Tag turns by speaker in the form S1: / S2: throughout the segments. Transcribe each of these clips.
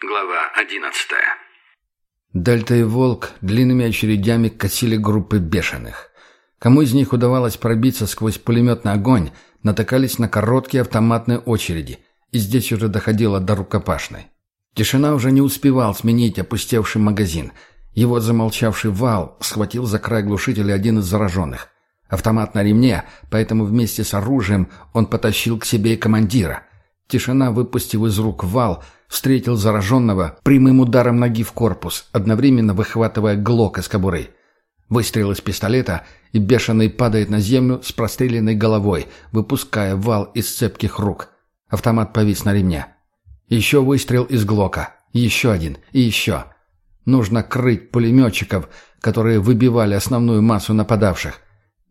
S1: Глава одиннадцатая.
S2: Дельта и Волк длинными очередями косили группы бешеных. Кому из них удавалось пробиться сквозь пулеметный огонь, натыкались на короткие автоматные очереди, и здесь уже доходило до рукопашной. Тишина уже не успевал сменить опустевший магазин. Его замолчавший вал схватил за край глушителя один из зараженных. Автомат на ремне, поэтому вместе с оружием он потащил к себе и командира. Тишина, выпустив из рук вал, встретил зараженного прямым ударом ноги в корпус, одновременно выхватывая глок из кобуры. Выстрел из пистолета, и бешеный падает на землю с простреленной головой, выпуская вал из цепких рук. Автомат повис на ремне. Еще выстрел из глока. Еще один. И еще. Нужно крыть пулеметчиков, которые выбивали основную массу нападавших.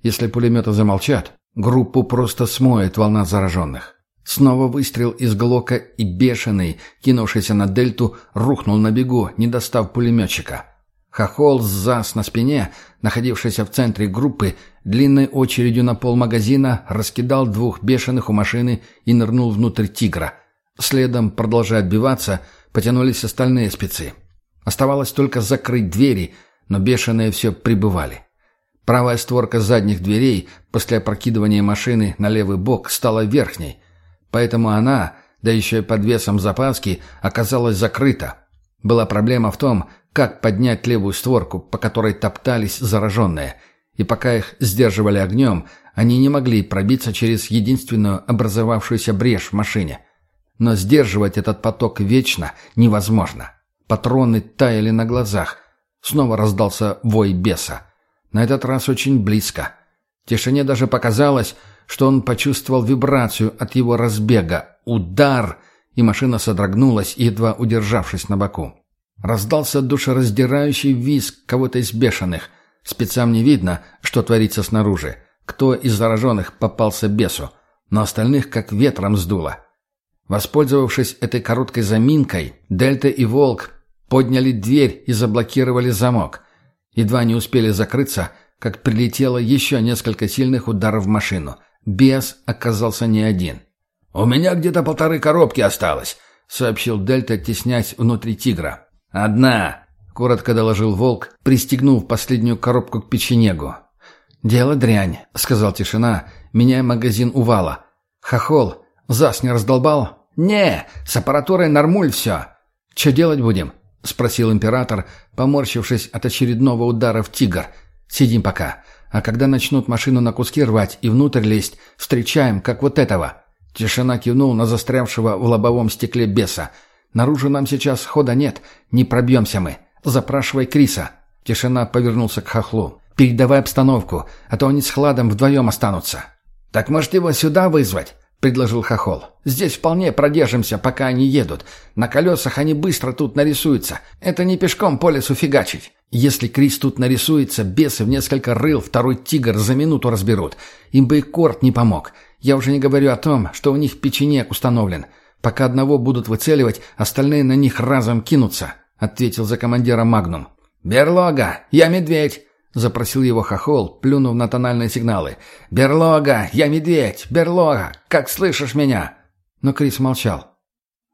S2: Если пулеметы замолчат, группу просто смоет волна зараженных. Снова выстрел из Глока, и бешеный, кинувшийся на дельту, рухнул на бегу, не достав пулеметчика. Хохол зас на спине, находившийся в центре группы, длинной очередью на пол магазина раскидал двух бешеных у машины и нырнул внутрь «Тигра». Следом, продолжая отбиваться, потянулись остальные спецы. Оставалось только закрыть двери, но бешеные все прибывали. Правая створка задних дверей после опрокидывания машины на левый бок стала верхней – Поэтому она, да еще и под весом запаски, оказалась закрыта. Была проблема в том, как поднять левую створку, по которой топтались зараженные. И пока их сдерживали огнем, они не могли пробиться через единственную образовавшуюся брешь в машине. Но сдерживать этот поток вечно невозможно. Патроны таяли на глазах. Снова раздался вой беса. На этот раз очень близко. Тишине даже показалось, что он почувствовал вибрацию от его разбега. Удар! И машина содрогнулась, едва удержавшись на боку. Раздался душераздирающий визг кого-то из бешеных. Спецам не видно, что творится снаружи. Кто из зараженных попался бесу. Но остальных как ветром сдуло. Воспользовавшись этой короткой заминкой, Дельта и Волк подняли дверь и заблокировали замок. Едва не успели закрыться, как прилетело еще несколько сильных ударов в машину. Бес оказался не один. «У меня где-то полторы коробки осталось», — сообщил Дельта, теснясь внутри тигра. «Одна», — коротко доложил волк, пристегнув последнюю коробку к печенегу. «Дело дрянь», — сказал тишина, меняя магазин у вала. «Хохол, зас не раздолбал?» «Не, с аппаратурой нормуль все». «Че делать будем?» — спросил император, поморщившись от очередного удара в тигр. «Сидим пока. А когда начнут машину на куски рвать и внутрь лезть, встречаем, как вот этого». Тишина кивнул на застрявшего в лобовом стекле беса. «Наружу нам сейчас хода нет, не пробьемся мы. Запрашивай Криса». Тишина повернулся к хохлу. «Передавай обстановку, а то они с Хладом вдвоем останутся». «Так может его сюда вызвать?» — предложил Хохол. «Здесь вполне продержимся, пока они едут. На колесах они быстро тут нарисуются. Это не пешком по лесу фигачить. Если Крис тут нарисуется, бесы в несколько рыл второй тигр за минуту разберут. Им бы и корт не помог. Я уже не говорю о том, что у них печенек установлен. Пока одного будут выцеливать, остальные на них разом кинутся», — ответил за командира Магнум. «Берлога! Я медведь!» — запросил его хохол, плюнув на тональные сигналы. «Берлога! Я медведь! Берлога! Как слышишь меня?» Но Крис молчал.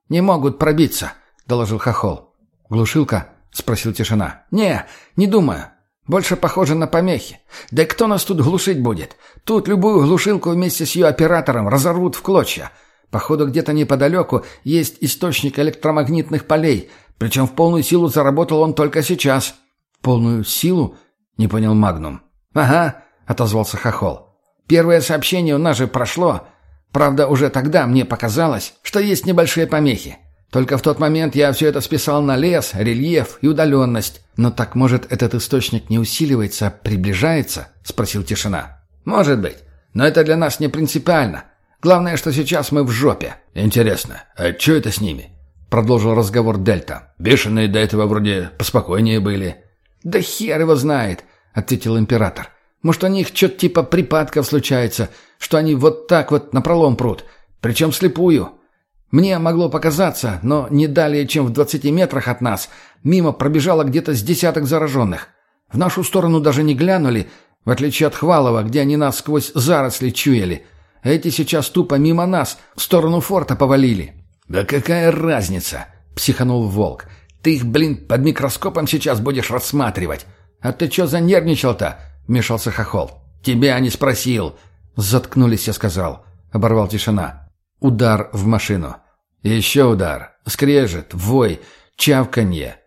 S2: «Не могут пробиться», — доложил хохол. «Глушилка?» — спросил тишина. «Не, не думаю. Больше похоже на помехи. Да кто нас тут глушить будет? Тут любую глушилку вместе с ее оператором разорвут в клочья. Походу, где-то неподалеку есть источник электромагнитных полей, причем в полную силу заработал он только сейчас». «Полную силу?» — не понял Магнум. «Ага», — отозвался Хохол. «Первое сообщение у нас же прошло. Правда, уже тогда мне показалось, что есть небольшие помехи. Только в тот момент я все это списал на лес, рельеф и удаленность. Но так, может, этот источник не усиливается, а приближается?» — спросил Тишина. «Может быть. Но это для нас не принципиально. Главное, что сейчас мы в жопе». «Интересно, а что это с ними?» — продолжил разговор Дельта. «Бешеные до этого вроде поспокойнее были». «Да хер его знает», — ответил император. «Может, у них что-то типа припадков случается, что они вот так вот напролом прут, причем слепую». Мне могло показаться, но не далее, чем в двадцати метрах от нас, мимо пробежало где-то с десяток зараженных. В нашу сторону даже не глянули, в отличие от Хвалова, где они нас сквозь заросли чуяли. эти сейчас тупо мимо нас, в сторону форта повалили. «Да какая разница?» —— психанул волк. «Ты их, блин, под микроскопом сейчас будешь рассматривать!» «А ты чё занервничал-то?» — вмешался Хохол. «Тебя не спросил!» «Заткнулись, я сказал!» — оборвал тишина. Удар в машину. Еще удар. Скрежет, вой, чавканье.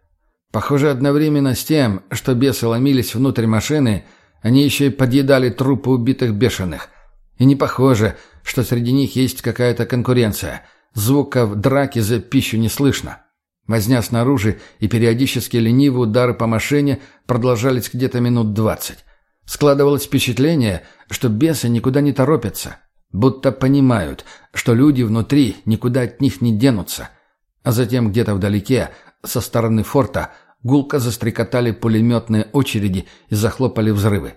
S2: Похоже, одновременно с тем, что бесы ломились внутрь машины, они еще и подъедали трупы убитых бешеных. И не похоже, что среди них есть какая-то конкуренция. Звуков драки за пищу не слышно. Возня снаружи и периодически ленивые удары по машине продолжались где-то минут двадцать. Складывалось впечатление, что бесы никуда не торопятся, будто понимают, что люди внутри никуда от них не денутся. А затем где-то вдалеке, со стороны форта, гулко застрекотали пулеметные очереди и захлопали взрывы.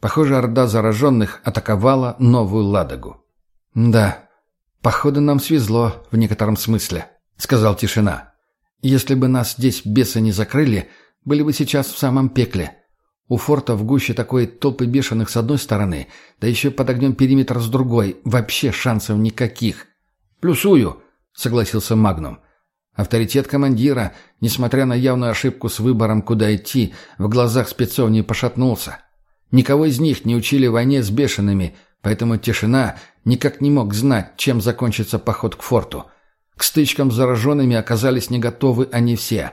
S2: Похоже, орда зараженных атаковала новую Ладогу. «Да, походу нам свезло в некотором смысле», — сказал Тишина. «Если бы нас здесь бесы не закрыли, были бы сейчас в самом пекле. У форта в гуще такой толпы бешеных с одной стороны, да еще под огнем периметр с другой. Вообще шансов никаких». «Плюсую», — согласился Магнум. Авторитет командира, несмотря на явную ошибку с выбором, куда идти, в глазах спецов не пошатнулся. Никого из них не учили войне с бешеными, поэтому тишина никак не мог знать, чем закончится поход к форту. К стычкам с зараженными оказались не готовы они все.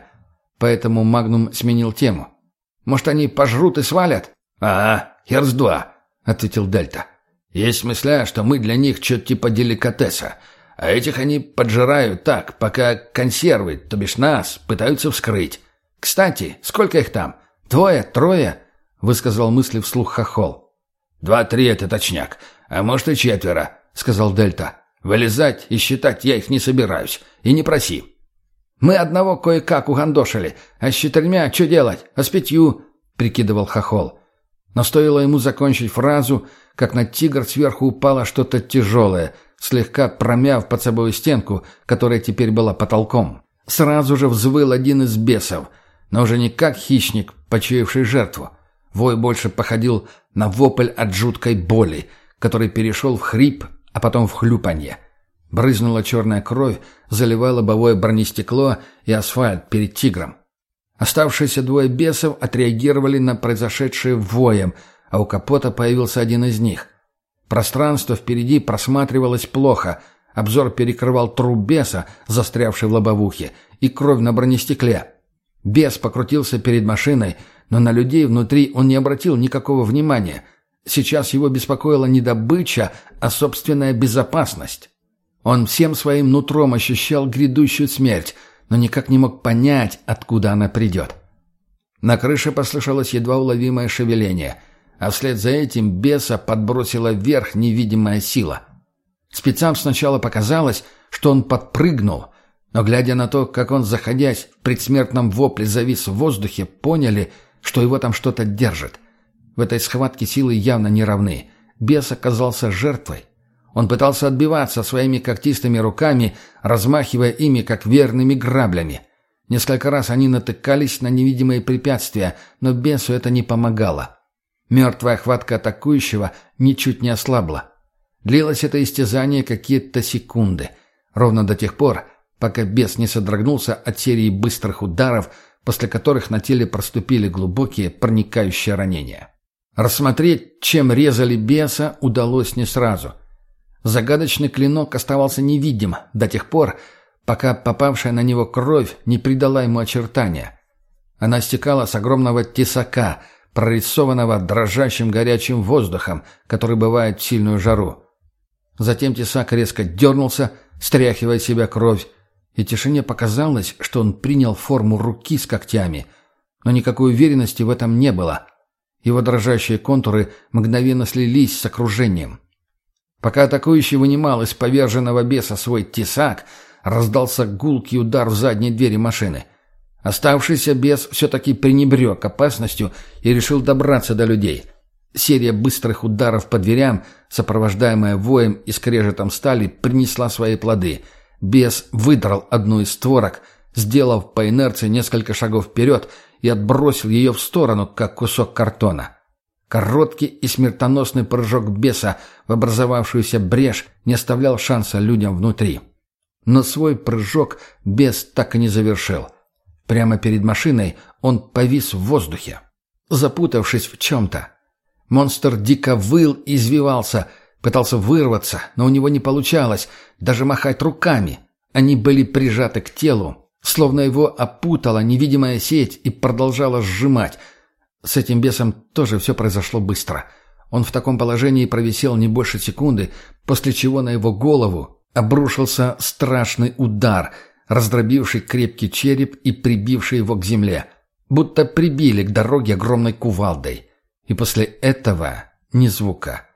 S2: Поэтому Магнум сменил тему. «Может, они пожрут и свалят?» «Ага, херс-два», — ответил Дельта. «Есть мысля, что мы для них что-то типа деликатеса, а этих они поджирают так, пока консервы, то бишь нас, пытаются вскрыть. Кстати, сколько их там? Двое? Трое?» — высказал мысли вслух Хохол. «Два-три — это точняк, а может и четверо», — сказал Дельта. «Вылезать и считать я их не собираюсь. И не проси». «Мы одного кое-как угандошили, а с четырьмя что делать? А с пятью?» — прикидывал Хохол. Но стоило ему закончить фразу, как на тигр сверху упало что-то тяжелое, слегка промяв под собой стенку, которая теперь была потолком. Сразу же взвыл один из бесов, но уже не как хищник, почуявший жертву, Вой больше походил на вопль от жуткой боли, который перешел в хрип, а потом в хлюпанье. Брызнула черная кровь, заливая лобовое бронестекло и асфальт перед тигром. Оставшиеся двое бесов отреагировали на произошедшее воем, а у капота появился один из них. Пространство впереди просматривалось плохо, обзор перекрывал труп беса, застрявший в лобовухе, и кровь на бронестекле. Бес покрутился перед машиной, но на людей внутри он не обратил никакого внимания. Сейчас его беспокоила не добыча, а собственная безопасность. Он всем своим нутром ощущал грядущую смерть, но никак не мог понять, откуда она придет. На крыше послышалось едва уловимое шевеление, а вслед за этим беса подбросила вверх невидимая сила. Спецам сначала показалось, что он подпрыгнул, но, глядя на то, как он, заходясь в предсмертном вопле, завис в воздухе, поняли — что его там что-то держит. В этой схватке силы явно не равны. Бес оказался жертвой. Он пытался отбиваться своими когтистыми руками, размахивая ими, как верными граблями. Несколько раз они натыкались на невидимые препятствия, но бесу это не помогало. Мертвая хватка атакующего ничуть не ослабла. Длилось это истязание какие-то секунды, ровно до тех пор, пока бес не содрогнулся от серии быстрых ударов, после которых на теле проступили глубокие проникающие ранения. Рассмотреть, чем резали беса, удалось не сразу. Загадочный клинок оставался невидим до тех пор, пока попавшая на него кровь не придала ему очертания. Она стекала с огромного тесака, прорисованного дрожащим горячим воздухом, который бывает в сильную жару. Затем тесак резко дернулся, стряхивая себя кровь, и тишине показалось, что он принял форму руки с когтями, но никакой уверенности в этом не было. Его дрожащие контуры мгновенно слились с окружением. Пока атакующий вынимал из поверженного беса свой тесак, раздался гулкий удар в задней двери машины. Оставшийся бес все-таки пренебрег опасностью и решил добраться до людей. Серия быстрых ударов по дверям, сопровождаемая воем и скрежетом стали, принесла свои плоды — Бес выдрал одну из створок, сделав по инерции несколько шагов вперед и отбросил ее в сторону, как кусок картона. Короткий и смертоносный прыжок беса в образовавшуюся брешь не оставлял шанса людям внутри. Но свой прыжок бес так и не завершил. Прямо перед машиной он повис в воздухе, запутавшись в чем-то. Монстр дико выл и извивался, пытался вырваться, но у него не получалось, даже махать руками. Они были прижаты к телу, словно его опутала невидимая сеть и продолжала сжимать. С этим бесом тоже все произошло быстро. Он в таком положении провисел не больше секунды, после чего на его голову обрушился страшный удар, раздробивший крепкий череп и прибивший его к земле. Будто прибили к дороге огромной кувалдой. И после этого ни звука.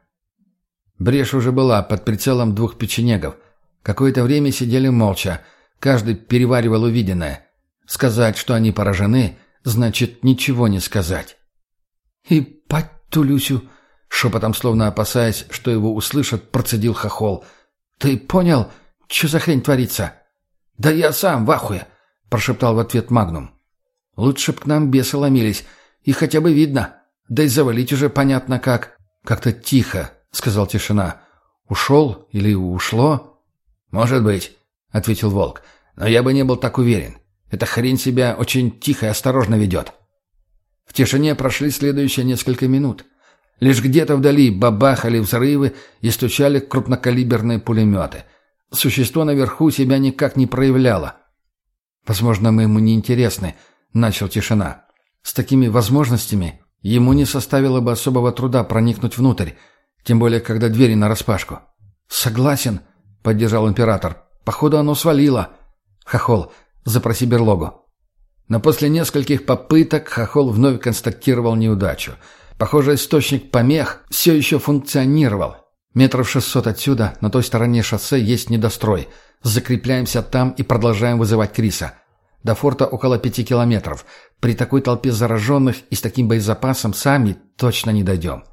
S2: Брешь уже была под прицелом двух печенегов. Какое-то время сидели молча. Каждый переваривал увиденное. Сказать, что они поражены, значит ничего не сказать. «И пать-тулюсю!» Шепотом, словно опасаясь, что его услышат, процедил хохол. «Ты понял, что за хрень творится?» «Да я сам в ахуе!» — прошептал в ответ Магнум. «Лучше б к нам бесы ломились. И хотя бы видно. Да и завалить уже понятно как». «Как-то тихо», — сказал тишина. «Ушел или ушло?» «Может быть», — ответил Волк. «Но я бы не был так уверен. Эта хрень себя очень тихо и осторожно ведет». В тишине прошли следующие несколько минут. Лишь где-то вдали бабахали взрывы и стучали крупнокалиберные пулеметы. Существо наверху себя никак не проявляло. «Возможно, мы ему не интересны», — начал тишина. «С такими возможностями ему не составило бы особого труда проникнуть внутрь, тем более, когда двери нараспашку». «Согласен», — поддержал император. «Походу, оно свалило». «Хохол, запроси берлогу». Но после нескольких попыток Хохол вновь констатировал неудачу — Похоже, источник помех все еще функционировал. Метров шестьсот отсюда, на той стороне шоссе, есть недострой. Закрепляемся там и продолжаем вызывать Криса. До форта около пяти километров. При такой толпе зараженных и с таким боезапасом сами точно не дойдем.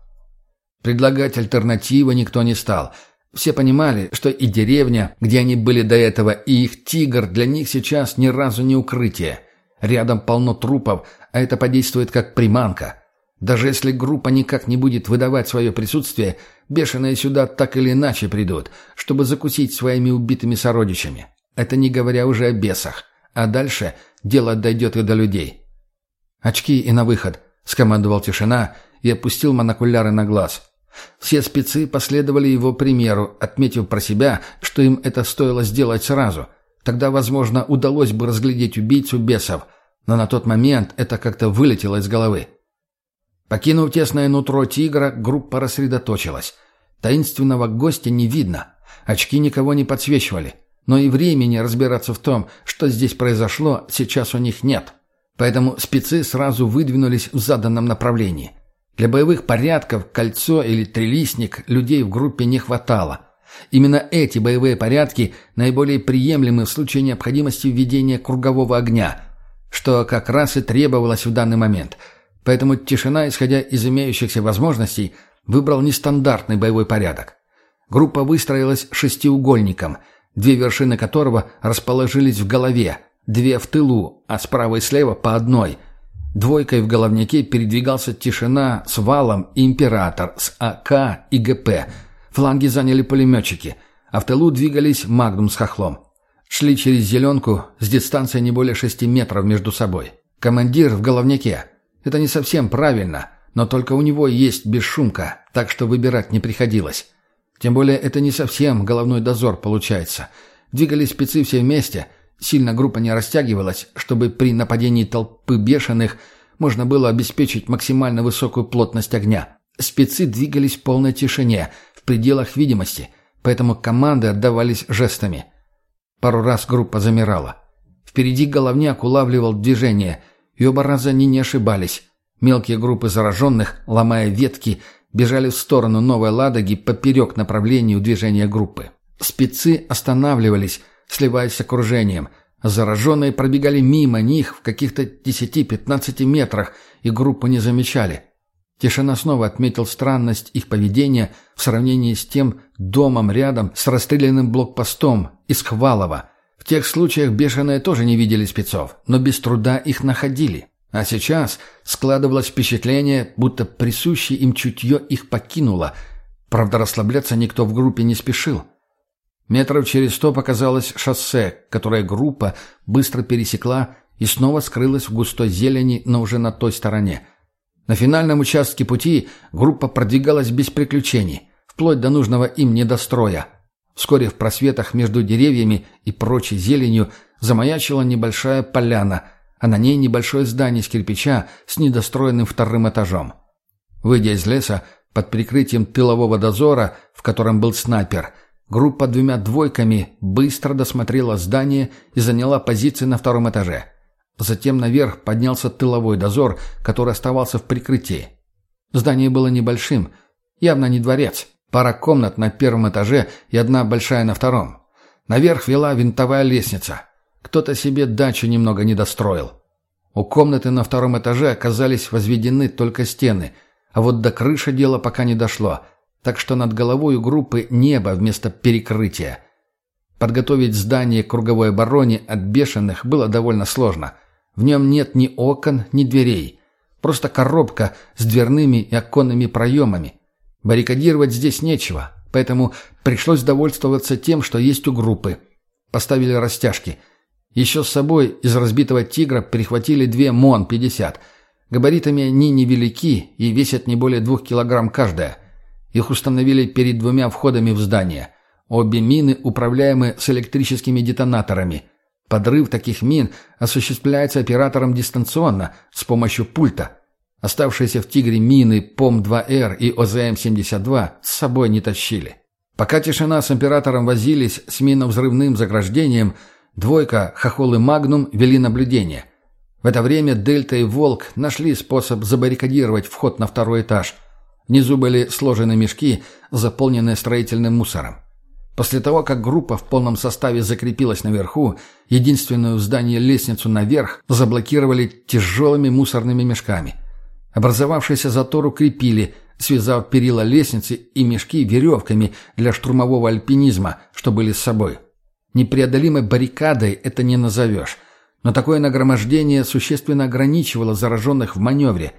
S2: Предлагать альтернативы никто не стал. Все понимали, что и деревня, где они были до этого, и их тигр для них сейчас ни разу не укрытие. Рядом полно трупов, а это подействует как приманка. Даже если группа никак не будет выдавать свое присутствие, бешеные сюда так или иначе придут, чтобы закусить своими убитыми сородичами. Это не говоря уже о бесах. А дальше дело дойдет и до людей. «Очки и на выход», — скомандовал тишина и опустил монокуляры на глаз. Все спецы последовали его примеру, отметив про себя, что им это стоило сделать сразу. Тогда, возможно, удалось бы разглядеть убийцу бесов, но на тот момент это как-то вылетело из головы. Покинув тесное нутро тигра, группа рассредоточилась. Таинственного гостя не видно. Очки никого не подсвечивали. Но и времени разбираться в том, что здесь произошло, сейчас у них нет. Поэтому спецы сразу выдвинулись в заданном направлении. Для боевых порядков кольцо или трилистник людей в группе не хватало. Именно эти боевые порядки наиболее приемлемы в случае необходимости введения кругового огня, что как раз и требовалось в данный момент – Поэтому тишина, исходя из имеющихся возможностей, выбрал нестандартный боевой порядок. Группа выстроилась шестиугольником, две вершины которого расположились в голове, две в тылу, а справа и слева по одной. Двойкой в головнике передвигался тишина с валом и император с АК и ГП. Фланги заняли пулеметчики, а в тылу двигались Магнум с хохлом. Шли через зеленку с дистанцией не более шести метров между собой. Командир в головнике – это не совсем правильно, но только у него есть бесшумка, так что выбирать не приходилось. Тем более это не совсем головной дозор получается. Двигались спецы все вместе, сильно группа не растягивалась, чтобы при нападении толпы бешеных можно было обеспечить максимально высокую плотность огня. Спецы двигались в полной тишине, в пределах видимости, поэтому команды отдавались жестами. Пару раз группа замирала. Впереди головняк улавливал движение – и оба раза они не ошибались. Мелкие группы зараженных, ломая ветки, бежали в сторону Новой Ладоги поперек направлению движения группы. Спецы останавливались, сливаясь с окружением. Зараженные пробегали мимо них в каких-то 10-15 метрах, и группу не замечали. Тишина снова отметил странность их поведения в сравнении с тем домом рядом с расстрелянным блокпостом из Хвалова – в тех случаях бешеные тоже не видели спецов, но без труда их находили. А сейчас складывалось впечатление, будто присущее им чутье их покинуло. Правда, расслабляться никто в группе не спешил. Метров через сто показалось шоссе, которое группа быстро пересекла и снова скрылась в густой зелени, но уже на той стороне. На финальном участке пути группа продвигалась без приключений, вплоть до нужного им недостроя. Вскоре в просветах между деревьями и прочей зеленью замаячила небольшая поляна, а на ней небольшое здание из кирпича с недостроенным вторым этажом. Выйдя из леса, под прикрытием тылового дозора, в котором был снайпер, группа двумя двойками быстро досмотрела здание и заняла позиции на втором этаже. Затем наверх поднялся тыловой дозор, который оставался в прикрытии. Здание было небольшим, явно не дворец. Пара комнат на первом этаже и одна большая на втором. Наверх вела винтовая лестница. Кто-то себе дачу немного не достроил. У комнаты на втором этаже оказались возведены только стены, а вот до крыши дело пока не дошло, так что над головой группы небо вместо перекрытия. Подготовить здание к круговой обороне от бешеных было довольно сложно. В нем нет ни окон, ни дверей. Просто коробка с дверными и оконными проемами. Баррикадировать здесь нечего, поэтому пришлось довольствоваться тем, что есть у группы. Поставили растяжки. Еще с собой из разбитого «Тигра» прихватили две МОН-50. Габаритами они невелики и весят не более двух килограмм каждая. Их установили перед двумя входами в здание. Обе мины управляемы с электрическими детонаторами. Подрыв таких мин осуществляется оператором дистанционно с помощью пульта – Оставшиеся в «Тигре» мины ПОМ-2Р и ОЗМ-72 с собой не тащили. Пока тишина с императором возились с миновзрывным заграждением, двойка, хохол и магнум вели наблюдение. В это время Дельта и Волк нашли способ забаррикадировать вход на второй этаж. Внизу были сложены мешки, заполненные строительным мусором. После того, как группа в полном составе закрепилась наверху, единственную в здании лестницу наверх заблокировали тяжелыми мусорными мешками – Образовавшийся затор укрепили, связав перила лестницы и мешки веревками для штурмового альпинизма, что были с собой. Непреодолимой баррикадой это не назовешь. Но такое нагромождение существенно ограничивало зараженных в маневре.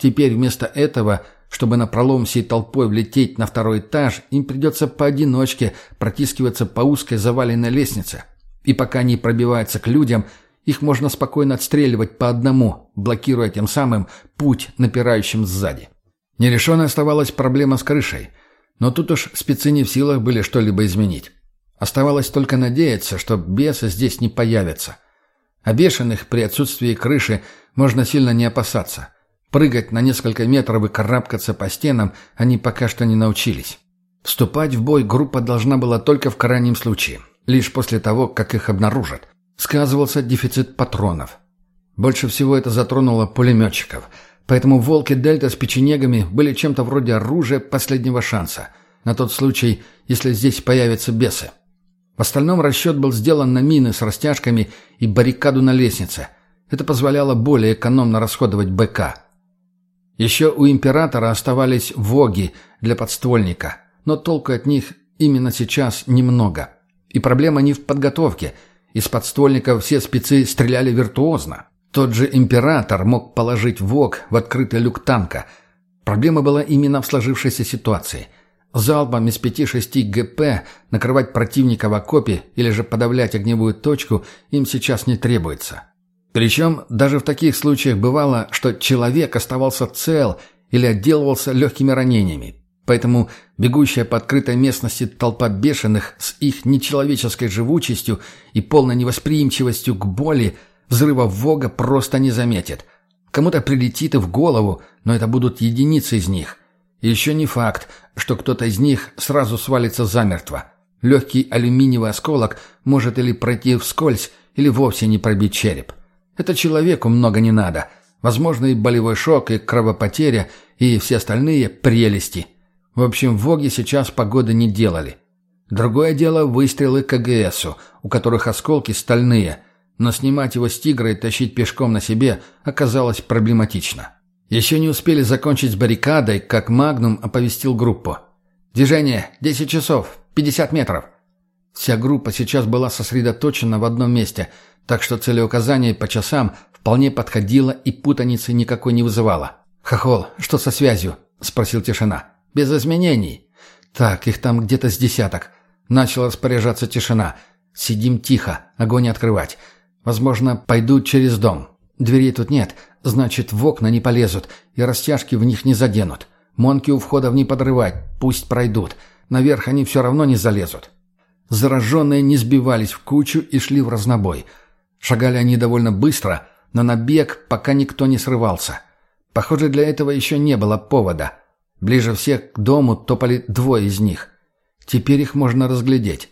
S2: Теперь вместо этого, чтобы на пролом всей толпой влететь на второй этаж, им придется поодиночке протискиваться по узкой заваленной лестнице. И пока они пробиваются к людям – их можно спокойно отстреливать по одному, блокируя тем самым путь напирающим сзади. Нерешенной оставалась проблема с крышей. Но тут уж спецы не в силах были что-либо изменить. Оставалось только надеяться, что бесы здесь не появятся. А бешеных при отсутствии крыши можно сильно не опасаться. Прыгать на несколько метров и карабкаться по стенам они пока что не научились. Вступать в бой группа должна была только в крайнем случае, лишь после того, как их обнаружат сказывался дефицит патронов. Больше всего это затронуло пулеметчиков, поэтому «Волки Дельта» с печенегами были чем-то вроде оружия последнего шанса, на тот случай, если здесь появятся бесы. В остальном расчет был сделан на мины с растяжками и баррикаду на лестнице. Это позволяло более экономно расходовать БК. Еще у императора оставались «Воги» для подствольника, но толку от них именно сейчас немного. И проблема не в подготовке – из подствольников все спецы стреляли виртуозно. Тот же император мог положить ВОК в открытый люк танка. Проблема была именно в сложившейся ситуации. Залпом из 5-6 ГП накрывать противника в окопе или же подавлять огневую точку им сейчас не требуется. Причем даже в таких случаях бывало, что человек оставался цел или отделывался легкими ранениями. Поэтому бегущая по открытой местности толпа бешеных с их нечеловеческой живучестью и полной невосприимчивостью к боли взрыва Вога просто не заметит. Кому-то прилетит и в голову, но это будут единицы из них. И еще не факт, что кто-то из них сразу свалится замертво. Легкий алюминиевый осколок может или пройти вскользь, или вовсе не пробить череп. Это человеку много не надо. Возможно и болевой шок, и кровопотеря, и все остальные прелести – в общем, в Воге сейчас погоды не делали. Другое дело выстрелы КГСу, у которых осколки стальные, но снимать его с «Тигра» и тащить пешком на себе оказалось проблематично. Еще не успели закончить с баррикадой, как «Магнум» оповестил группу. «Движение! 10 часов! 50 метров!» Вся группа сейчас была сосредоточена в одном месте, так что целеуказание по часам вполне подходило и путаницы никакой не вызывало. «Хохол, что со связью?» – спросил тишина. Без изменений. Так, их там где-то с десяток. Начал распоряжаться тишина. «Сидим тихо, огонь открывать. Возможно, пойдут через дом. Дверей тут нет, значит, в окна не полезут и растяжки в них не заденут. Монки у входов не подрывать, пусть пройдут. Наверх они все равно не залезут». Зараженные не сбивались в кучу и шли в разнобой. Шагали они довольно быстро, но на бег пока никто не срывался. Похоже, для этого еще не было повода. Ближе всех к дому топали двое из них. Теперь их можно разглядеть.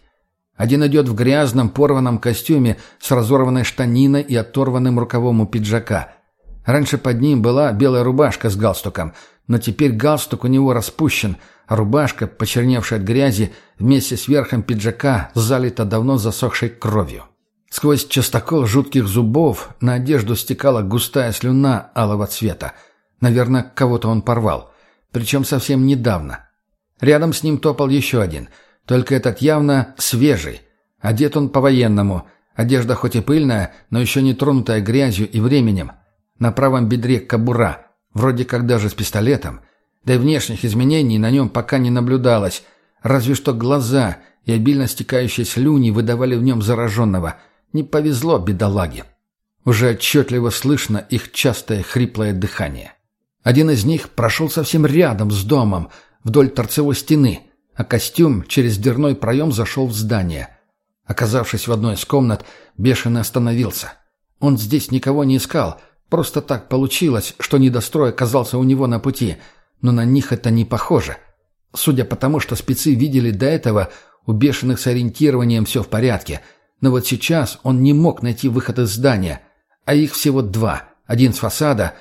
S2: Один идет в грязном порванном костюме с разорванной штаниной и оторванным рукавом у пиджака. Раньше под ним была белая рубашка с галстуком, но теперь галстук у него распущен, а рубашка, почерневшая от грязи, вместе с верхом пиджака залита давно засохшей кровью. Сквозь частокол жутких зубов на одежду стекала густая слюна алого цвета. Наверное, кого-то он порвал. Причем совсем недавно. Рядом с ним топал еще один. Только этот явно свежий. Одет он по-военному. Одежда хоть и пыльная, но еще не тронутая грязью и временем. На правом бедре кобура. Вроде как даже с пистолетом. Да и внешних изменений на нем пока не наблюдалось. Разве что глаза и обильно стекающие слюни выдавали в нем зараженного – не повезло бедолаге. Уже отчетливо слышно их частое хриплое дыхание. Один из них прошел совсем рядом с домом, вдоль торцевой стены, а костюм через дверной проем зашел в здание. Оказавшись в одной из комнат, бешено остановился. Он здесь никого не искал, просто так получилось, что недострой оказался у него на пути, но на них это не похоже. Судя по тому, что спецы видели до этого, у бешеных с ориентированием все в порядке — но вот сейчас он не мог найти выход из здания, а их всего два. Один с фасада,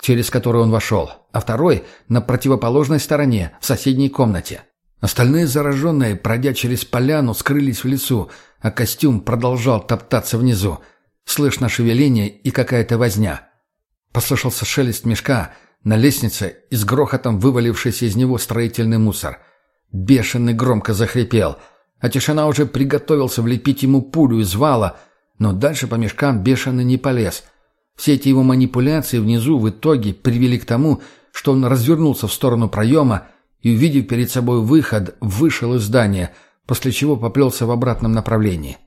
S2: через который он вошел, а второй на противоположной стороне, в соседней комнате. Остальные зараженные, пройдя через поляну, скрылись в лесу, а костюм продолжал топтаться внизу. Слышно шевеление и какая-то возня. Послышался шелест мешка, на лестнице и с грохотом вывалившийся из него строительный мусор. Бешеный громко захрипел — а тишина уже приготовился влепить ему пулю из вала, но дальше по мешкам бешено не полез. Все эти его манипуляции внизу в итоге привели к тому, что он развернулся в сторону проема и, увидев перед собой выход, вышел из здания, после чего поплелся в обратном направлении.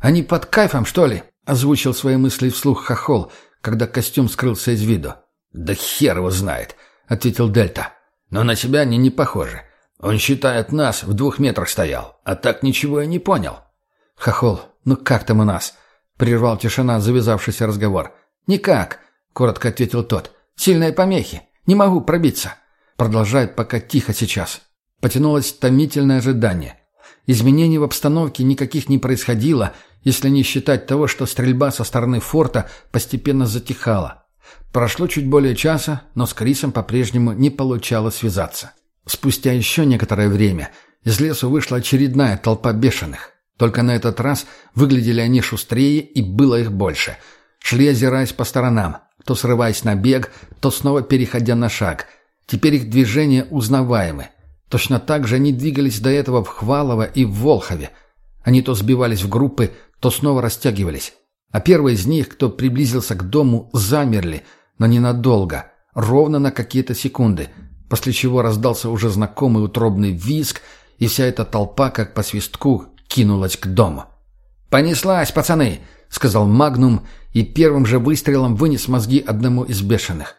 S2: «Они под кайфом, что ли?» — озвучил свои мысли вслух Хохол, когда костюм скрылся из виду. «Да хер его знает», — ответил Дельта. «Но на себя они не похожи. Он считает нас, в двух метрах стоял, а так ничего и не понял. Хохол, ну как там у нас? Прервал тишина завязавшийся разговор. Никак, коротко ответил тот. Сильные помехи. Не могу пробиться. Продолжай пока тихо сейчас. Потянулось томительное ожидание. Изменений в обстановке никаких не происходило, если не считать того, что стрельба со стороны форта постепенно затихала. Прошло чуть более часа, но с Крисом по-прежнему не получалось связаться. Спустя еще некоторое время из лесу вышла очередная толпа бешеных. Только на этот раз выглядели они шустрее и было их больше. Шли, озираясь по сторонам, то срываясь на бег, то снова переходя на шаг. Теперь их движения узнаваемы. Точно так же они двигались до этого в Хвалово и в Волхове. Они то сбивались в группы, то снова растягивались. А первые из них, кто приблизился к дому, замерли, но ненадолго, ровно на какие-то секунды – после чего раздался уже знакомый утробный визг, и вся эта толпа, как по свистку, кинулась к дому. «Понеслась, пацаны!» — сказал Магнум, и первым же выстрелом вынес мозги одному из бешеных.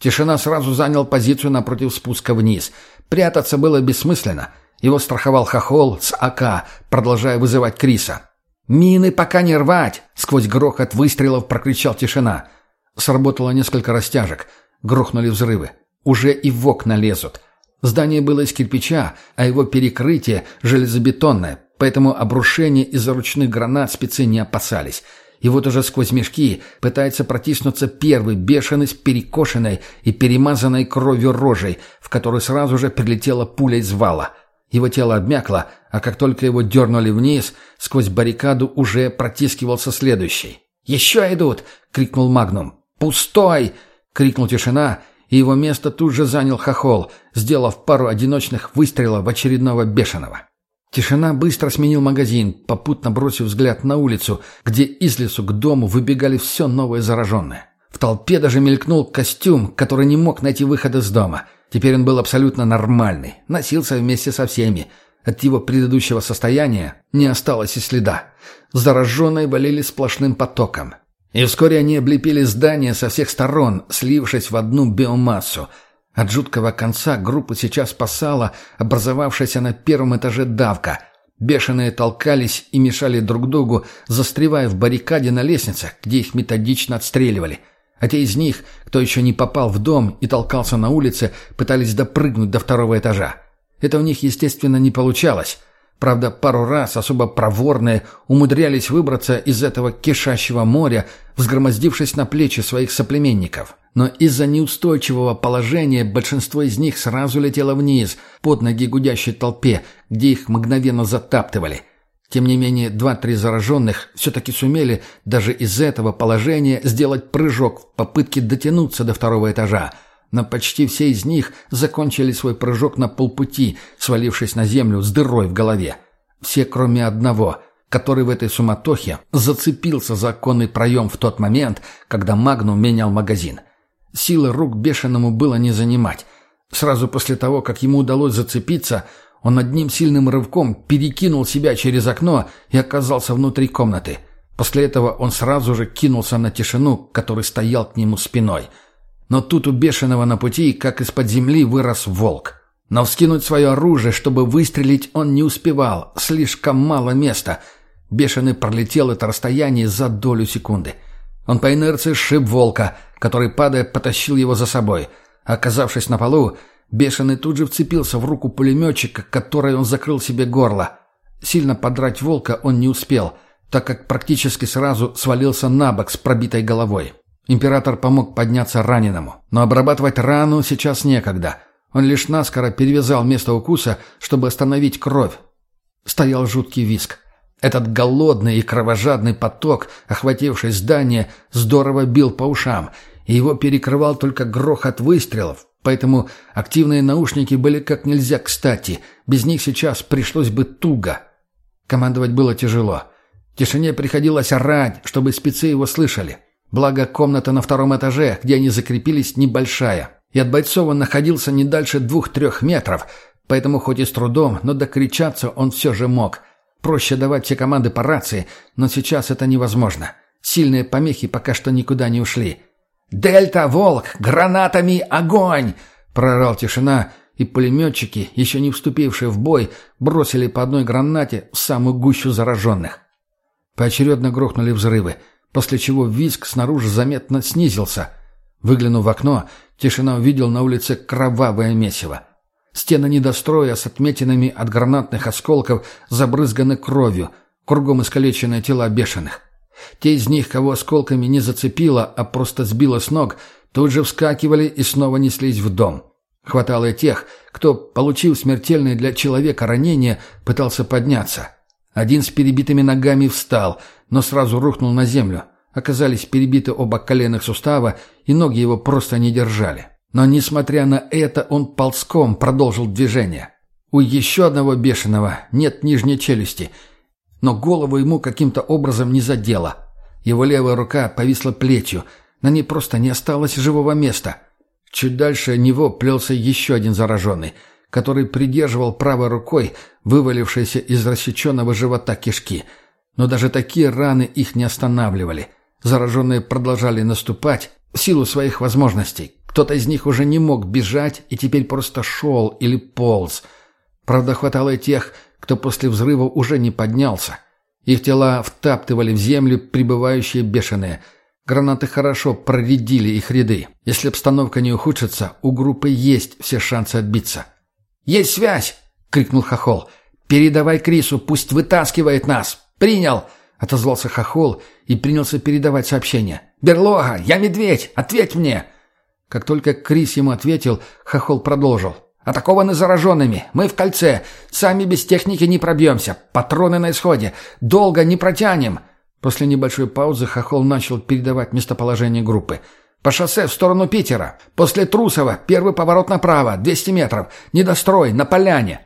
S2: Тишина сразу занял позицию напротив спуска вниз. Прятаться было бессмысленно. Его страховал Хохол с АК, продолжая вызывать Криса. «Мины пока не рвать!» — сквозь грохот выстрелов прокричал тишина. Сработало несколько растяжек. Грохнули взрывы уже и в окна лезут. Здание было из кирпича, а его перекрытие железобетонное, поэтому обрушения из-за ручных гранат спецы не опасались. И вот уже сквозь мешки пытается протиснуться первый бешеный с перекошенной и перемазанной кровью рожей, в которую сразу же прилетела пуля из вала. Его тело обмякло, а как только его дернули вниз, сквозь баррикаду уже протискивался следующий. «Еще идут!» — крикнул Магнум. «Пустой!» — крикнул тишина, и его место тут же занял Хохол, сделав пару одиночных выстрелов в очередного бешеного. Тишина быстро сменил магазин, попутно бросив взгляд на улицу, где из лесу к дому выбегали все новые зараженные. В толпе даже мелькнул костюм, который не мог найти выход из дома. Теперь он был абсолютно нормальный, носился вместе со всеми. От его предыдущего состояния не осталось и следа. Зараженные валили сплошным потоком. И вскоре они облепили здание со всех сторон, слившись в одну биомассу. От жуткого конца группу сейчас спасала образовавшаяся на первом этаже давка. Бешеные толкались и мешали друг другу, застревая в баррикаде на лестнице, где их методично отстреливали. А те из них, кто еще не попал в дом и толкался на улице, пытались допрыгнуть до второго этажа. Это у них, естественно, не получалось. Правда, пару раз особо проворные умудрялись выбраться из этого кишащего моря, взгромоздившись на плечи своих соплеменников. Но из-за неустойчивого положения большинство из них сразу летело вниз, под ноги гудящей толпе, где их мгновенно затаптывали. Тем не менее, два-три зараженных все-таки сумели даже из этого положения сделать прыжок в попытке дотянуться до второго этажа – но почти все из них закончили свой прыжок на полпути, свалившись на землю с дырой в голове. Все, кроме одного, который в этой суматохе зацепился за оконный проем в тот момент, когда Магнум менял магазин. Силы рук бешеному было не занимать. Сразу после того, как ему удалось зацепиться, он одним сильным рывком перекинул себя через окно и оказался внутри комнаты. После этого он сразу же кинулся на тишину, который стоял к нему спиной – но тут у бешеного на пути, как из-под земли, вырос волк. Но вскинуть свое оружие, чтобы выстрелить, он не успевал. Слишком мало места. Бешеный пролетел это расстояние за долю секунды. Он по инерции сшиб волка, который, падая, потащил его за собой. Оказавшись на полу, Бешеный тут же вцепился в руку пулеметчика, которой он закрыл себе горло. Сильно подрать волка он не успел, так как практически сразу свалился на бок с пробитой головой. Император помог подняться раненому, но обрабатывать рану сейчас некогда. Он лишь наскоро перевязал место укуса, чтобы остановить кровь. Стоял жуткий виск. Этот голодный и кровожадный поток, охвативший здание, здорово бил по ушам, и его перекрывал только грохот выстрелов, поэтому активные наушники были как нельзя кстати, без них сейчас пришлось бы туго. Командовать было тяжело. Тишине приходилось орать, чтобы спецы его слышали. Благо, комната на втором этаже, где они закрепились, небольшая. И от бойцов он находился не дальше двух-трех метров, поэтому хоть и с трудом, но докричаться он все же мог. Проще давать все команды по рации, но сейчас это невозможно. Сильные помехи пока что никуда не ушли. «Дельта, Волк! Гранатами огонь!» — прорал тишина, и пулеметчики, еще не вступившие в бой, бросили по одной гранате в самую гущу зараженных. Поочередно грохнули взрывы — после чего визг снаружи заметно снизился. Выглянув в окно, тишина увидел на улице кровавое месиво. Стены недостроя с отметинами от гранатных осколков забрызганы кровью, кругом искалеченные тела бешеных. Те из них, кого осколками не зацепило, а просто сбило с ног, тут же вскакивали и снова неслись в дом. Хватало и тех, кто, получив смертельное для человека ранение, пытался подняться. Один с перебитыми ногами встал — но сразу рухнул на землю. Оказались перебиты оба коленных сустава, и ноги его просто не держали. Но, несмотря на это, он ползком продолжил движение. У еще одного бешеного нет нижней челюсти, но голову ему каким-то образом не задело. Его левая рука повисла плетью, на ней просто не осталось живого места. Чуть дальше него плелся еще один зараженный, который придерживал правой рукой вывалившиеся из рассеченного живота кишки – но даже такие раны их не останавливали. Зараженные продолжали наступать в силу своих возможностей. Кто-то из них уже не мог бежать и теперь просто шел или полз. Правда, хватало и тех, кто после взрыва уже не поднялся. Их тела втаптывали в землю прибывающие бешеные. Гранаты хорошо проредили их ряды. Если обстановка не ухудшится, у группы есть все шансы отбиться. «Есть связь!» — крикнул Хохол. «Передавай Крису, пусть вытаскивает нас! «Принял!» — отозвался Хохол и принялся передавать сообщение. «Берлога! Я медведь! Ответь мне!» Как только Крис ему ответил, Хохол продолжил. «Атакованы зараженными. Мы в кольце. Сами без техники не пробьемся. Патроны на исходе. Долго не протянем». После небольшой паузы Хохол начал передавать местоположение группы. «По шоссе в сторону Питера. После Трусова. Первый поворот направо. 200 метров. Недострой. На поляне».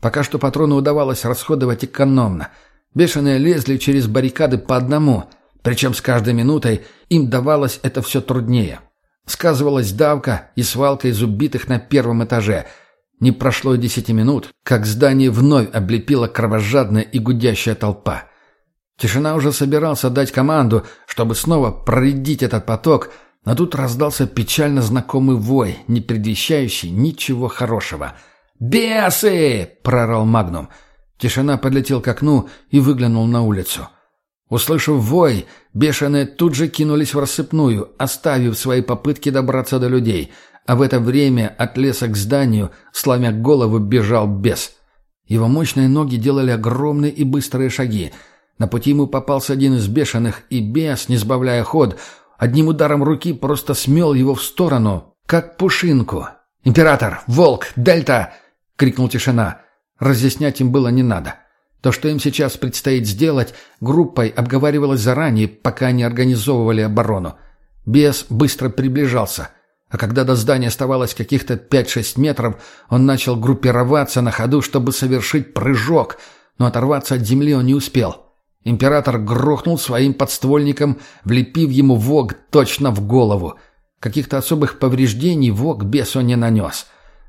S2: Пока что патроны удавалось расходовать экономно — Бешеные лезли через баррикады по одному, причем с каждой минутой им давалось это все труднее. Сказывалась давка и свалка из убитых на первом этаже. Не прошло и десяти минут, как здание вновь облепила кровожадная и гудящая толпа. Тишина уже собирался дать команду, чтобы снова проредить этот поток, но тут раздался печально знакомый вой, не предвещающий ничего хорошего. «Бесы!» — прорал Магнум. Тишина подлетел к окну и выглянул на улицу. Услышав вой, бешеные тут же кинулись в рассыпную, оставив свои попытки добраться до людей, а в это время от леса к зданию, сломя голову, бежал бес. Его мощные ноги делали огромные и быстрые шаги. На пути ему попался один из бешеных, и бес, не сбавляя ход, одним ударом руки просто смел его в сторону, как пушинку. «Император! Волк! Дельта!» — крикнул тишина. Разъяснять им было не надо. То, что им сейчас предстоит сделать, группой обговаривалось заранее, пока они организовывали оборону. Бес быстро приближался, а когда до здания оставалось каких-то 5-6 метров, он начал группироваться на ходу, чтобы совершить прыжок, но оторваться от земли он не успел. Император грохнул своим подствольником, влепив ему вог точно в голову. Каких-то особых повреждений вог бесу не нанес.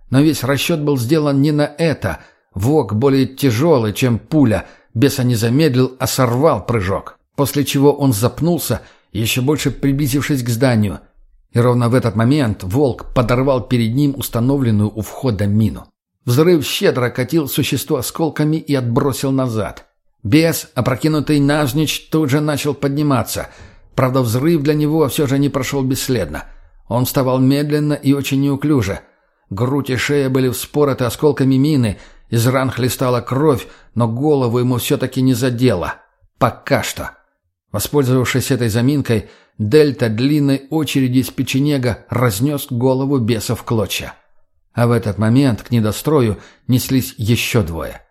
S2: Но весь расчет был сделан не на это — Вок более тяжелый, чем пуля. Беса не замедлил, а сорвал прыжок. После чего он запнулся, еще больше приблизившись к зданию. И ровно в этот момент волк подорвал перед ним установленную у входа мину. Взрыв щедро катил существо осколками и отбросил назад. Бес, опрокинутый навзничь, тут же начал подниматься. Правда, взрыв для него все же не прошел бесследно. Он вставал медленно и очень неуклюже. Грудь и шея были вспороты осколками мины — из ран хлестала кровь, но голову ему все-таки не задело. Пока что. Воспользовавшись этой заминкой, Дельта длинной очереди из печенега разнес голову беса в клочья. А в этот момент к недострою неслись еще двое.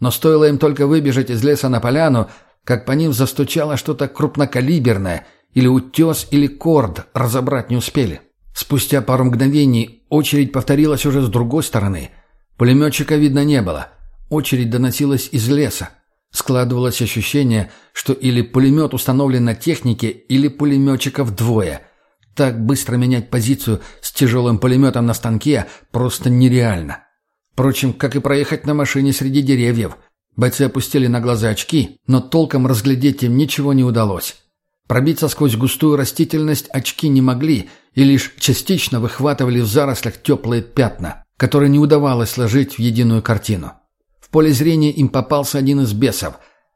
S2: Но стоило им только выбежать из леса на поляну, как по ним застучало что-то крупнокалиберное, или утес, или корд, разобрать не успели. Спустя пару мгновений очередь повторилась уже с другой стороны — Пулеметчика видно не было. Очередь доносилась из леса. Складывалось ощущение, что или пулемет установлен на технике, или пулеметчиков двое. Так быстро менять позицию с тяжелым пулеметом на станке просто нереально. Впрочем, как и проехать на машине среди деревьев. Бойцы опустили на глаза очки, но толком разглядеть им ничего не удалось. Пробиться сквозь густую растительность очки не могли и лишь частично выхватывали в зарослях теплые пятна которые не удавалось сложить в единую картину. В поле зрения им попался один из бесов.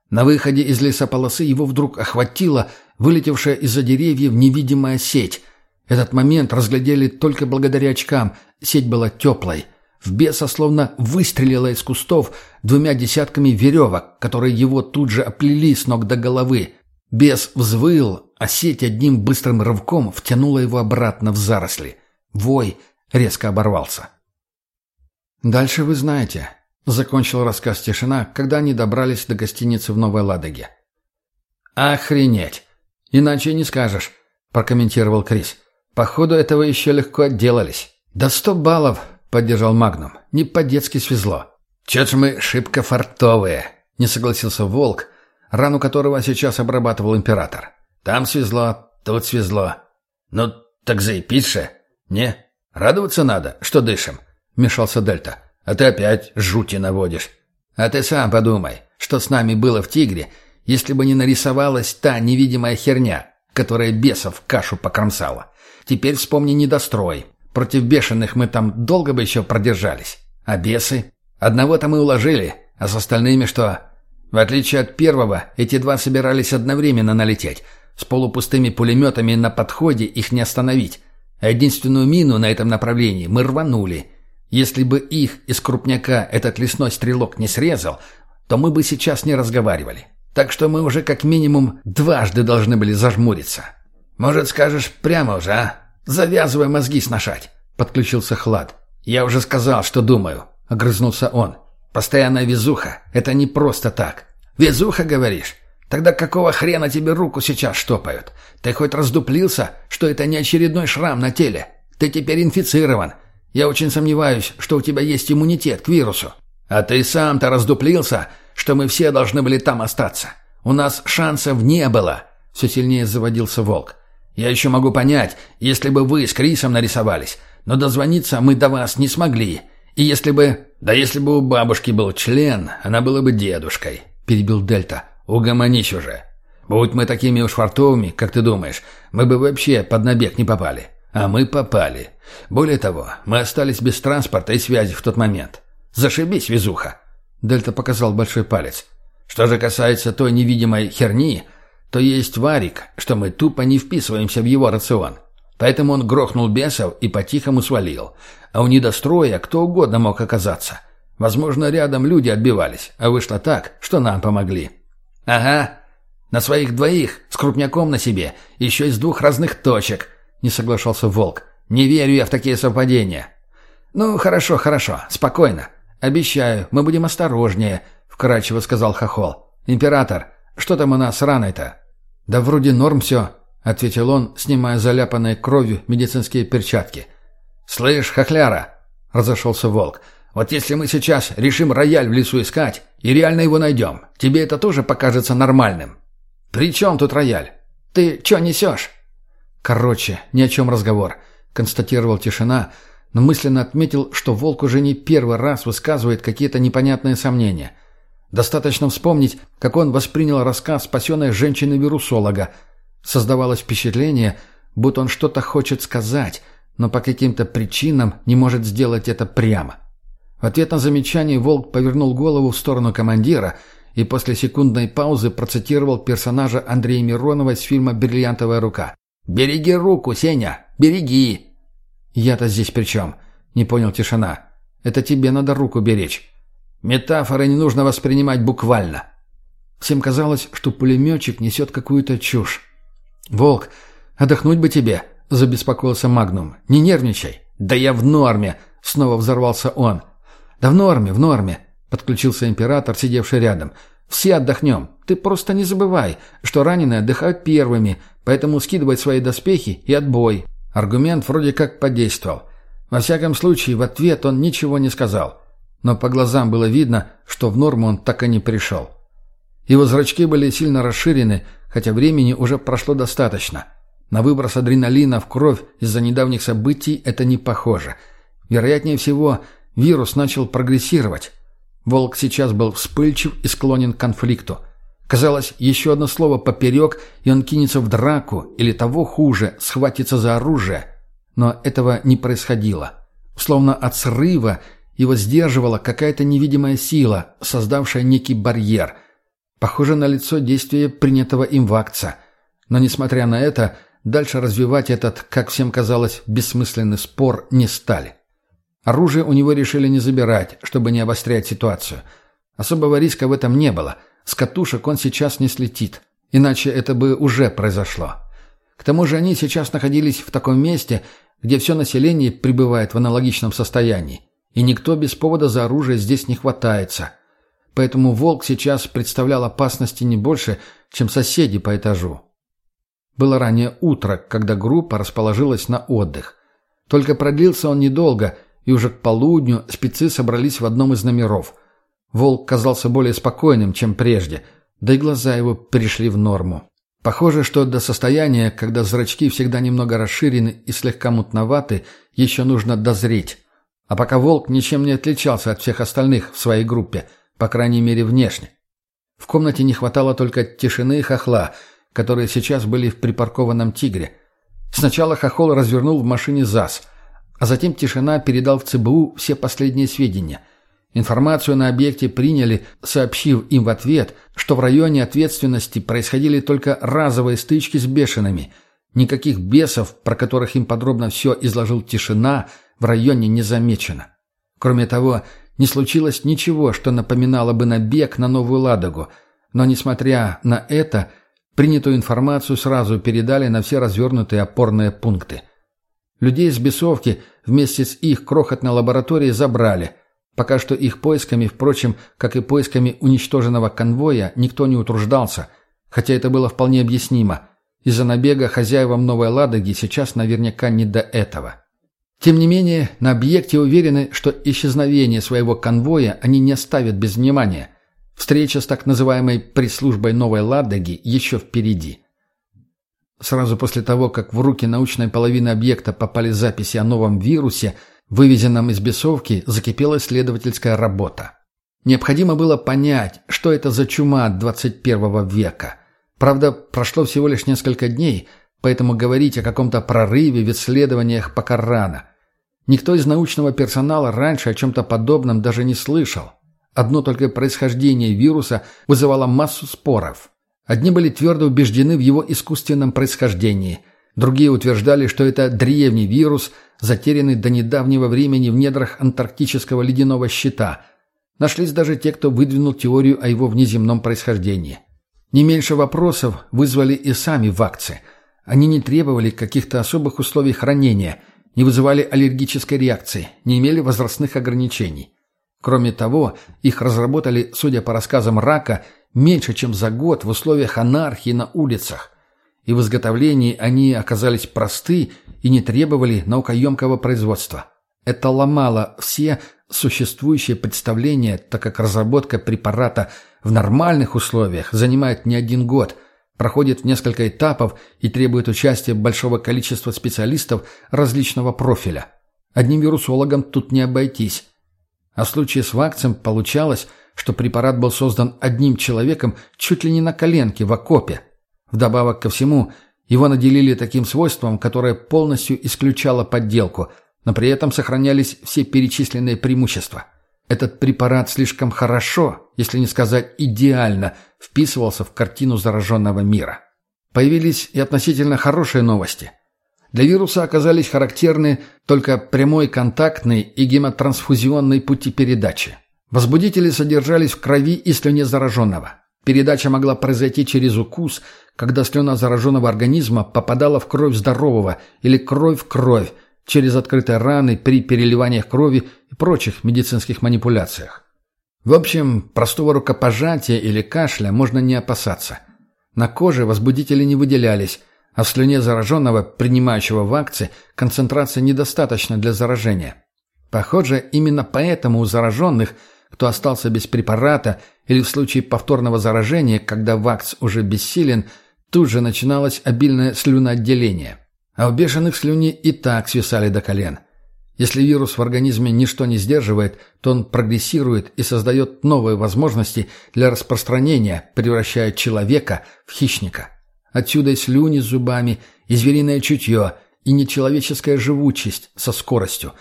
S2: На выходе из лесополосы его вдруг охватила вылетевшая из-за деревьев невидимая сеть. Этот момент разглядели только благодаря очкам, сеть была теплой. В беса словно выстрелила из кустов двумя десятками веревок, которые его тут же оплели с ног до головы. Бес взвыл, а сеть одним быстрым рывком втянула его обратно в заросли. Вой резко оборвался. «Дальше вы знаете», — закончил рассказ «Тишина», когда они добрались до гостиницы в Новой Ладоге. «Охренеть! Иначе не скажешь», — прокомментировал Крис. «Походу, этого еще легко отделались». «Да сто баллов», — поддержал Магнум. «Не по-детски свезло». «Че ж мы шибко фартовые», — не согласился Волк, рану которого сейчас обрабатывал Император. «Там свезло, тут свезло. Ну, так заебись же. Не, радоваться надо, что дышим». — вмешался Дельта. «А ты опять жути наводишь. А ты сам подумай, что с нами было в «Тигре», если бы не нарисовалась та невидимая херня, которая бесов кашу покромсала. Теперь вспомни недострой. Против бешеных мы там долго бы еще продержались. А бесы? Одного-то мы уложили, а с остальными что? В отличие от первого, эти два собирались одновременно налететь. С полупустыми пулеметами на подходе их не остановить. Единственную мину на этом направлении мы рванули. Если бы их из крупняка этот лесной стрелок не срезал, то мы бы сейчас не разговаривали. Так что мы уже как минимум дважды должны были зажмуриться. Может, скажешь прямо уже, а? Завязывай мозги сношать. Подключился Хлад. Я уже сказал, что думаю. Огрызнулся он. Постоянная везуха. Это не просто так. Везуха, говоришь? Тогда какого хрена тебе руку сейчас штопают? Ты хоть раздуплился, что это не очередной шрам на теле? Ты теперь инфицирован. Я очень сомневаюсь, что у тебя есть иммунитет к вирусу. А ты сам-то раздуплился, что мы все должны были там остаться. У нас шансов не было. Все сильнее заводился волк. Я еще могу понять, если бы вы с Крисом нарисовались, но дозвониться мы до вас не смогли. И если бы... Да если бы у бабушки был член, она была бы дедушкой», — перебил Дельта. «Угомонись уже. Будь мы такими уж фартовыми, как ты думаешь, мы бы вообще под набег не попали. А мы попали. Более того, мы остались без транспорта и связи в тот момент. Зашибись, везуха!» Дельта показал большой палец. «Что же касается той невидимой херни, то есть Варик, что мы тупо не вписываемся в его рацион. Поэтому он грохнул бесов и по-тихому свалил. А у недостроя кто угодно мог оказаться. Возможно, рядом люди отбивались, а вышло так, что нам помогли. «Ага, на своих двоих, с крупняком на себе, еще из двух разных точек», — не соглашался Волк. «Не верю я в такие совпадения». «Ну, хорошо, хорошо, спокойно. Обещаю, мы будем осторожнее», — вкрадчиво сказал Хохол. «Император, что там у нас с раной-то?» «Да вроде норм все», — ответил он, снимая заляпанной кровью медицинские перчатки. «Слышь, хохляра!» — разошелся волк. «Вот если мы сейчас решим рояль в лесу искать и реально его найдем, тебе это тоже покажется нормальным». «При чем тут рояль? Ты что несешь?» «Короче, ни о чем разговор», — констатировал тишина, но мысленно отметил, что волк уже не первый раз высказывает какие-то непонятные сомнения. Достаточно вспомнить, как он воспринял рассказ спасенной женщины-вирусолога. Создавалось впечатление, будто он что-то хочет сказать, но по каким-то причинам не может сделать это прямо. В ответ на замечание Волк повернул голову в сторону командира и после секундной паузы процитировал персонажа Андрея Миронова из фильма «Бриллиантовая рука». «Береги руку, Сеня! Береги!» «Я-то здесь при чем?» — не понял тишина. «Это тебе надо руку беречь. Метафоры не нужно воспринимать буквально». Всем казалось, что пулеметчик несет какую-то чушь. «Волк, отдохнуть бы тебе!» забеспокоился Магнум. «Не нервничай!» «Да я в норме!» — снова взорвался он. «Да в норме, в норме!» — подключился император, сидевший рядом. «Все отдохнем. Ты просто не забывай, что раненые отдыхают первыми, поэтому скидывай свои доспехи и отбой». Аргумент вроде как подействовал. Во всяком случае, в ответ он ничего не сказал. Но по глазам было видно, что в норму он так и не пришел. Его зрачки были сильно расширены, хотя времени уже прошло достаточно — на выброс адреналина в кровь из-за недавних событий это не похоже. Вероятнее всего, вирус начал прогрессировать. Волк сейчас был вспыльчив и склонен к конфликту. Казалось, еще одно слово поперек, и он кинется в драку, или того хуже, схватится за оружие. Но этого не происходило. Словно от срыва его сдерживала какая-то невидимая сила, создавшая некий барьер. Похоже на лицо действия принятого им вакца. Но, несмотря на это, Дальше развивать этот, как всем казалось, бессмысленный спор не стали. Оружие у него решили не забирать, чтобы не обострять ситуацию. Особого риска в этом не было. С катушек он сейчас не слетит. Иначе это бы уже произошло. К тому же они сейчас находились в таком месте, где все население пребывает в аналогичном состоянии. И никто без повода за оружие здесь не хватается. Поэтому «Волк» сейчас представлял опасности не больше, чем соседи по этажу. Было раннее утро, когда группа расположилась на отдых. Только продлился он недолго, и уже к полудню спецы собрались в одном из номеров. Волк казался более спокойным, чем прежде, да и глаза его пришли в норму. Похоже, что до состояния, когда зрачки всегда немного расширены и слегка мутноваты, еще нужно дозреть. А пока волк ничем не отличался от всех остальных в своей группе, по крайней мере внешне. В комнате не хватало только тишины и хохла – которые сейчас были в припаркованном «Тигре». Сначала Хохол развернул в машине ЗАЗ, а затем Тишина передал в ЦБУ все последние сведения. Информацию на объекте приняли, сообщив им в ответ, что в районе ответственности происходили только разовые стычки с бешеными. Никаких бесов, про которых им подробно все изложил Тишина, в районе не замечено. Кроме того, не случилось ничего, что напоминало бы набег на Новую Ладогу, но, несмотря на это, Принятую информацию сразу передали на все развернутые опорные пункты. Людей с бесовки вместе с их крохотной лабораторией забрали. Пока что их поисками, впрочем, как и поисками уничтоженного конвоя, никто не утруждался, хотя это было вполне объяснимо. Из-за набега хозяевам Новой Ладоги сейчас наверняка не до этого. Тем не менее, на объекте уверены, что исчезновение своего конвоя они не оставят без внимания – Встреча с так называемой пресс-службой Новой Ладоги еще впереди. Сразу после того, как в руки научной половины объекта попали записи о новом вирусе, вывезенном из бесовки, закипела исследовательская работа. Необходимо было понять, что это за чума 21 века. Правда, прошло всего лишь несколько дней, поэтому говорить о каком-то прорыве в исследованиях пока рано. Никто из научного персонала раньше о чем-то подобном даже не слышал. Одно только происхождение вируса вызывало массу споров. Одни были твердо убеждены в его искусственном происхождении, другие утверждали, что это древний вирус, затерянный до недавнего времени в недрах антарктического ледяного щита. Нашлись даже те, кто выдвинул теорию о его внеземном происхождении. Не меньше вопросов вызвали и сами вакцы. Они не требовали каких-то особых условий хранения, не вызывали аллергической реакции, не имели возрастных ограничений. Кроме того, их разработали, судя по рассказам Рака, меньше, чем за год в условиях анархии на улицах. И в изготовлении они оказались просты и не требовали наукоемкого производства. Это ломало все существующие представления, так как разработка препарата в нормальных условиях занимает не один год, проходит несколько этапов и требует участия большого количества специалистов различного профиля. Одним вирусологом тут не обойтись. А в случае с вакцем получалось, что препарат был создан одним человеком чуть ли не на коленке в окопе. Вдобавок ко всему, его наделили таким свойством, которое полностью исключало подделку, но при этом сохранялись все перечисленные преимущества. Этот препарат слишком хорошо, если не сказать идеально, вписывался в картину зараженного мира. Появились и относительно хорошие новости – для вируса оказались характерны только прямой контактный и гемотрансфузионный пути передачи. Возбудители содержались в крови и слюне зараженного. Передача могла произойти через укус, когда слюна зараженного организма попадала в кровь здорового или кровь в кровь, через открытые раны при переливаниях крови и прочих медицинских манипуляциях. В общем, простого рукопожатия или кашля можно не опасаться. На коже возбудители не выделялись, а в слюне зараженного, принимающего вакци, концентрация недостаточна для заражения. Похоже, именно поэтому у зараженных, кто остался без препарата или в случае повторного заражения, когда вакц уже бессилен, тут же начиналось обильное слюноотделение. А у бешеных слюни и так свисали до колен. Если вирус в организме ничто не сдерживает, то он прогрессирует и создает новые возможности для распространения, превращая человека в хищника. Отсюда и слюни с зубами, и звериное чутье, и нечеловеческая живучесть со скоростью.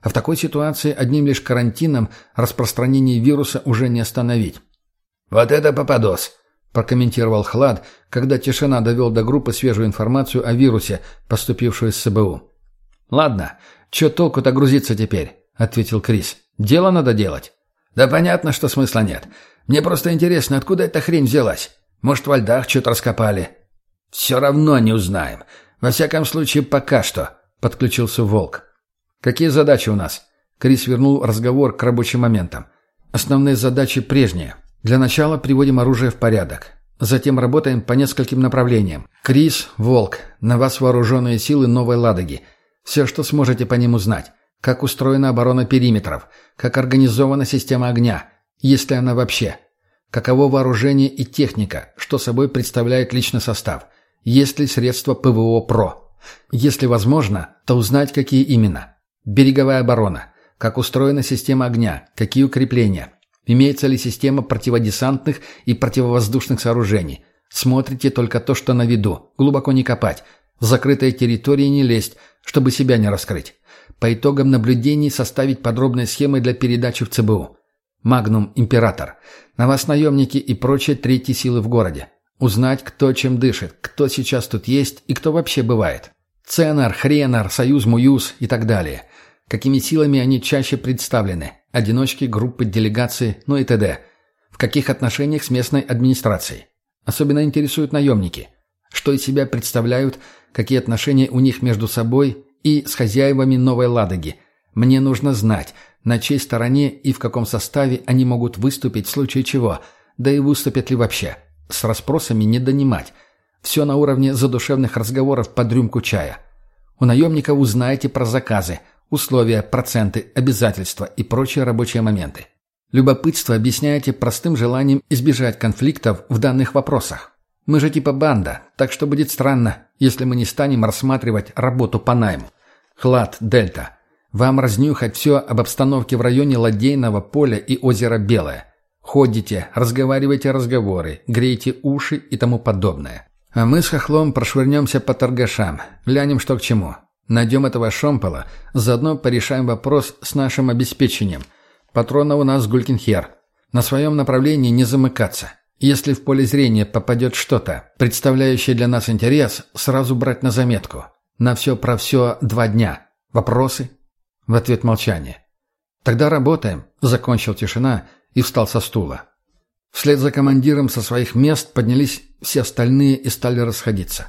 S2: А в такой ситуации одним лишь карантином распространение вируса уже не остановить.
S1: «Вот это попадос!» – прокомментировал Хлад, когда тишина довел до группы свежую информацию о вирусе, поступившую из СБУ.
S2: «Ладно, чё толку-то грузиться теперь?» – ответил Крис. «Дело надо делать».
S1: «Да понятно, что смысла нет. Мне просто интересно, откуда эта хрень взялась. Может, во льдах что-то раскопали. «Все равно не узнаем. Во всяком случае, пока что», — подключился Волк.
S2: «Какие задачи у нас?» Крис вернул разговор к рабочим моментам. «Основные задачи прежние. Для начала приводим оружие в порядок. Затем работаем по нескольким направлениям. Крис, Волк, на вас вооруженные силы Новой Ладоги. Все, что сможете по ним узнать. Как устроена оборона периметров. Как организована система огня. Есть ли она вообще. Каково вооружение и техника. Что собой представляет личный состав. Есть ли средства ПВО ПРО? Если возможно, то узнать, какие именно. Береговая оборона. Как устроена система огня? Какие укрепления? Имеется ли система противодесантных и противовоздушных сооружений? Смотрите только то, что на виду. Глубоко не копать. В закрытые территории не лезть, чтобы себя не раскрыть. По итогам наблюдений составить подробные схемы для передачи в ЦБУ. Магнум Император. На вас наемники и прочие третьи силы в городе. Узнать, кто чем дышит, кто сейчас тут есть и кто вообще бывает. Ценар, Хренар, Союз Муюз и так далее. Какими силами они чаще представлены. Одиночки, группы, делегации, ну и т.д. В каких отношениях с местной администрацией. Особенно интересуют наемники. Что из себя представляют, какие отношения у них между собой и с хозяевами Новой Ладоги. Мне нужно знать, на чьей стороне и в каком составе они могут выступить в случае чего, да и выступят ли вообще. С расспросами не донимать. Все на уровне задушевных разговоров под рюмку чая. У наемников узнаете про заказы, условия, проценты, обязательства и прочие рабочие моменты. Любопытство объясняете простым желанием избежать конфликтов в данных вопросах. Мы же типа банда, так что будет странно, если мы не станем рассматривать работу по найму. Хлад, Дельта.
S1: Вам разнюхать все об обстановке в районе Ладейного поля и озера Белое. Ходите, разговаривайте разговоры, грейте уши и тому подобное. А мы с Хохлом прошвырнемся по торгашам, глянем, что к чему. Найдем этого шомпола, заодно порешаем вопрос с нашим обеспечением. Патрона у нас Гулькинхер. На своем направлении не замыкаться. Если в поле зрения попадет что-то, представляющее для нас интерес, сразу брать на заметку. На все про все два дня. Вопросы? В ответ молчание. «Тогда работаем», — закончил тишина и встал со стула. Вслед за командиром со своих мест поднялись все остальные и стали расходиться.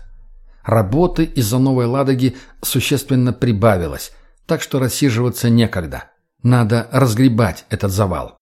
S1: Работы из-за Новой Ладоги существенно прибавилось, так что рассиживаться некогда. Надо разгребать этот завал.